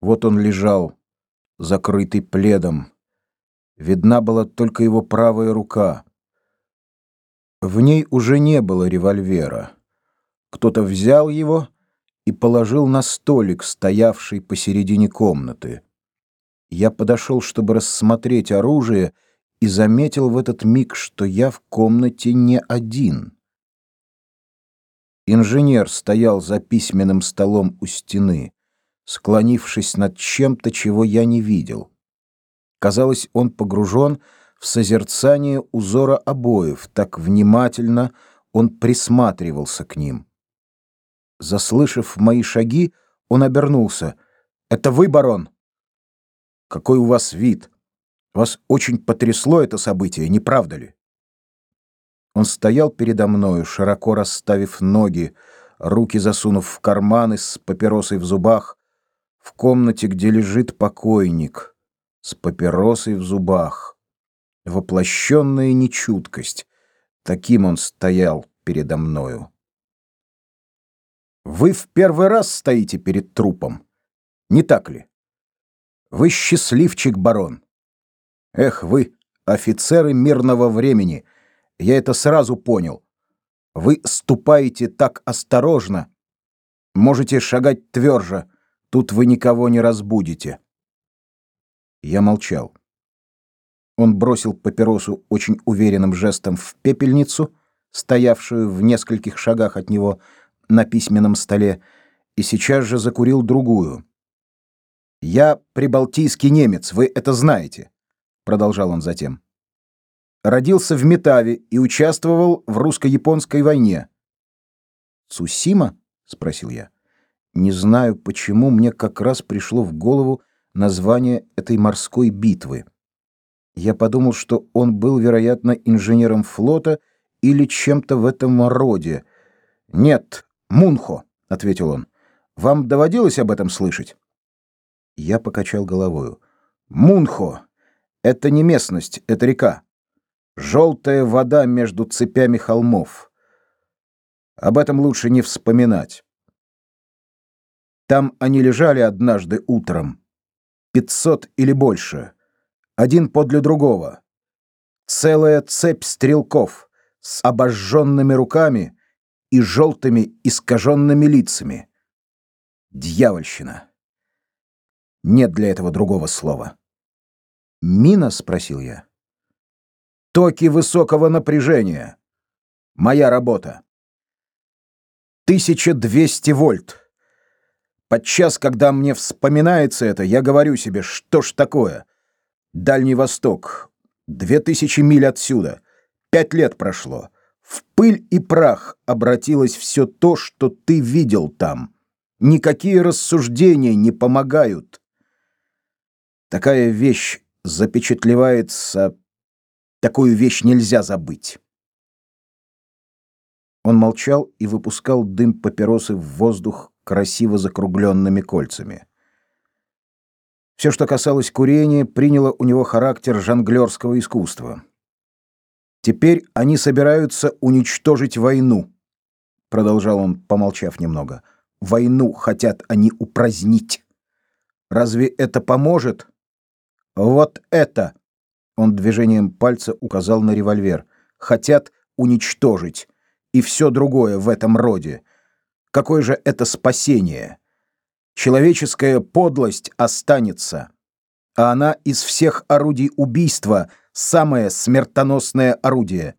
Вот он лежал, закрытый пледом. Видна была только его правая рука. В ней уже не было револьвера. Кто-то взял его и положил на столик, стоявший посередине комнаты. Я подошел, чтобы рассмотреть оружие, и заметил в этот миг, что я в комнате не один. Инженер стоял за письменным столом у стены, склонившись над чем-то, чего я не видел. Казалось, он погружен в созерцание узора обоев, так внимательно он присматривался к ним. Заслышав мои шаги, он обернулся. «Это вы, барон?» «Какой у вас вид? Вас очень потрясло это событие, не правда ли?» Он стоял передо мною, широко расставив ноги, руки засунув в карманы с папиросой в зубах, в комнате, где лежит покойник, с папиросой в зубах. Воплощенная нечуткость. Таким он стоял передо мною. Вы в первый раз стоите перед трупом, не так ли? Вы счастливчик, барон. Эх, вы, офицеры мирного времени — я это сразу понял. Вы ступаете так осторожно. Можете шагать тверже. Тут вы никого не разбудите. Я молчал. Он бросил папиросу очень уверенным жестом в пепельницу, стоявшую в нескольких шагах от него на письменном столе, и сейчас же закурил другую. «Я прибалтийский немец, вы это знаете», — продолжал он затем родился в Метаве и участвовал в русско-японской войне. «Цусима?» — спросил я. Не знаю, почему мне как раз пришло в голову название этой морской битвы. Я подумал, что он был, вероятно, инженером флота или чем-то в этом роде. «Нет, Мунхо», — ответил он. «Вам доводилось об этом слышать?» Я покачал головою. «Мунхо — это не местность, это река. Желтая вода между цепями холмов. Об этом лучше не вспоминать. Там они лежали однажды утром. Пятьсот или больше. Один подле другого. Целая цепь стрелков с обожженными руками и желтыми искаженными лицами. Дьявольщина. Нет для этого другого слова. «Мина?» — спросил я. Токи высокого напряжения. Моя работа. 1200 вольт. Подчас, когда мне вспоминается это, я говорю себе, что ж такое? Дальний Восток. 2000 миль отсюда. Пять лет прошло. В пыль и прах обратилось все то, что ты видел там. Никакие рассуждения не помогают. Такая вещь запечатлевается Такую вещь нельзя забыть. Он молчал и выпускал дым папиросы в воздух красиво закругленными кольцами. Все, что касалось курения, приняло у него характер жонглерского искусства. Теперь они собираются уничтожить войну, продолжал он, помолчав немного. Войну хотят они упразднить. Разве это поможет? Вот это он движением пальца указал на револьвер. Хотят уничтожить и все другое в этом роде. Какое же это спасение? Человеческая подлость останется, а она из всех орудий убийства самое смертоносное орудие.